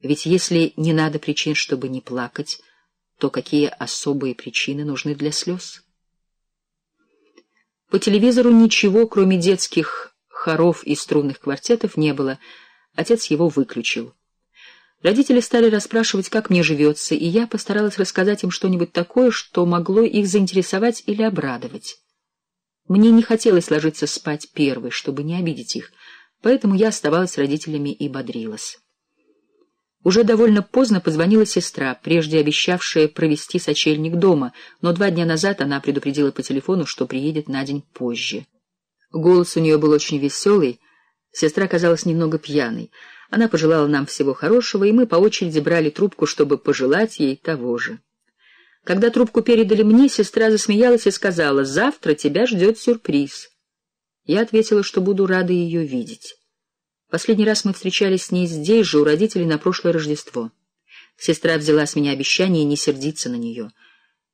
Ведь если не надо причин, чтобы не плакать, то какие особые причины нужны для слез? По телевизору ничего, кроме детских хоров и струнных квартетов, не было. Отец его выключил. Родители стали расспрашивать, как мне живется, и я постаралась рассказать им что-нибудь такое, что могло их заинтересовать или обрадовать. Мне не хотелось ложиться спать первой, чтобы не обидеть их, поэтому я оставалась с родителями и бодрилась. Уже довольно поздно позвонила сестра, прежде обещавшая провести сочельник дома, но два дня назад она предупредила по телефону, что приедет на день позже. Голос у нее был очень веселый, сестра казалась немного пьяной. Она пожелала нам всего хорошего, и мы по очереди брали трубку, чтобы пожелать ей того же. Когда трубку передали мне, сестра засмеялась и сказала, «Завтра тебя ждет сюрприз». Я ответила, что буду рада ее видеть. Последний раз мы встречались с ней здесь же, у родителей, на прошлое Рождество. Сестра взяла с меня обещание не сердиться на нее.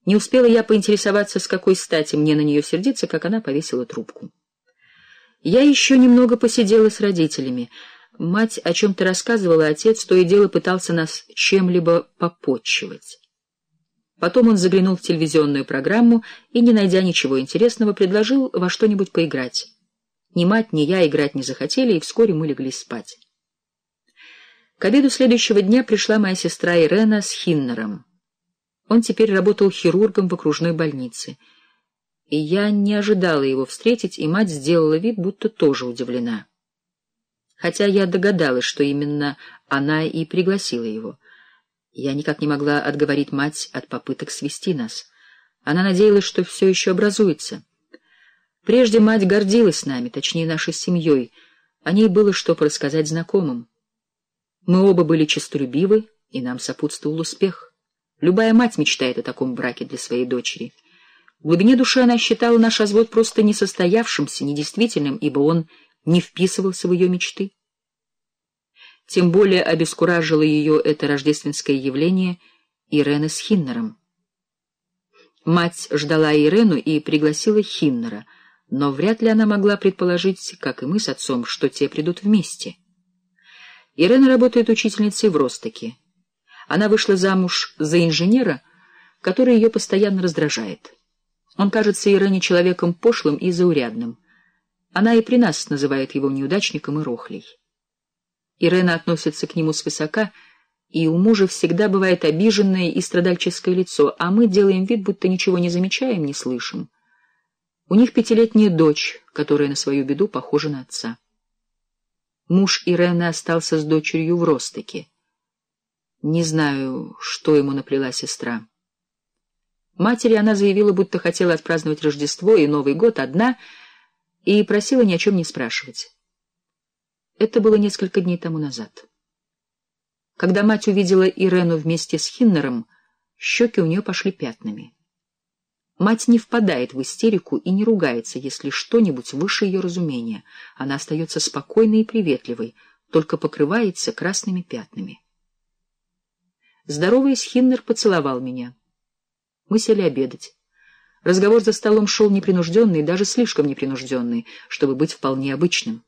Не успела я поинтересоваться, с какой стати мне на нее сердиться, как она повесила трубку. Я еще немного посидела с родителями. Мать о чем-то рассказывала, отец то и дело пытался нас чем-либо попотчевать. Потом он заглянул в телевизионную программу и, не найдя ничего интересного, предложил во что-нибудь поиграть. Ни мать, ни я играть не захотели, и вскоре мы легли спать. К обеду следующего дня пришла моя сестра Ирена с Хиннером. Он теперь работал хирургом в окружной больнице. И я не ожидала его встретить, и мать сделала вид, будто тоже удивлена. Хотя я догадалась, что именно она и пригласила его. Я никак не могла отговорить мать от попыток свести нас. Она надеялась, что все еще образуется. Прежде мать гордилась нами, точнее, нашей семьей. О ней было что рассказать знакомым. Мы оба были честолюбивы, и нам сопутствовал успех. Любая мать мечтает о таком браке для своей дочери. В глубине души она считала наш развод просто несостоявшимся, недействительным, ибо он не вписывался в ее мечты. Тем более обескуражило ее это рождественское явление Ирены с Хиннером. Мать ждала Ирену и пригласила Хиннера — но вряд ли она могла предположить, как и мы с отцом, что те придут вместе. Ирена работает учительницей в Ростоке. Она вышла замуж за инженера, который ее постоянно раздражает. Он кажется Ирене человеком пошлым и заурядным. Она и при нас называет его неудачником и рохлей. Ирена относится к нему свысока, и у мужа всегда бывает обиженное и страдальческое лицо, а мы делаем вид, будто ничего не замечаем, не слышим. У них пятилетняя дочь, которая на свою беду похожа на отца. Муж Ирены остался с дочерью в Ростоке. Не знаю, что ему наплела сестра. Матери она заявила, будто хотела отпраздновать Рождество и Новый год одна, и просила ни о чем не спрашивать. Это было несколько дней тому назад. Когда мать увидела Ирену вместе с Хиннером, щеки у нее пошли пятнами. Мать не впадает в истерику и не ругается, если что-нибудь выше ее разумения. Она остается спокойной и приветливой, только покрывается красными пятнами. Здороваясь, Хиннер поцеловал меня. Мы сели обедать. Разговор за столом шел непринужденный, даже слишком непринужденный, чтобы быть вполне обычным.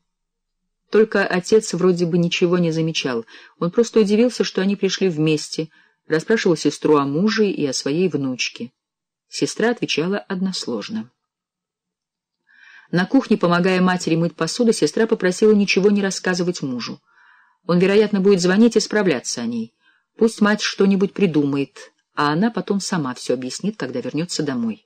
Только отец вроде бы ничего не замечал. Он просто удивился, что они пришли вместе, расспрашивал сестру о муже и о своей внучке. Сестра отвечала односложно. На кухне, помогая матери мыть посуду, сестра попросила ничего не рассказывать мужу. Он, вероятно, будет звонить и справляться о ней. Пусть мать что-нибудь придумает, а она потом сама все объяснит, когда вернется домой.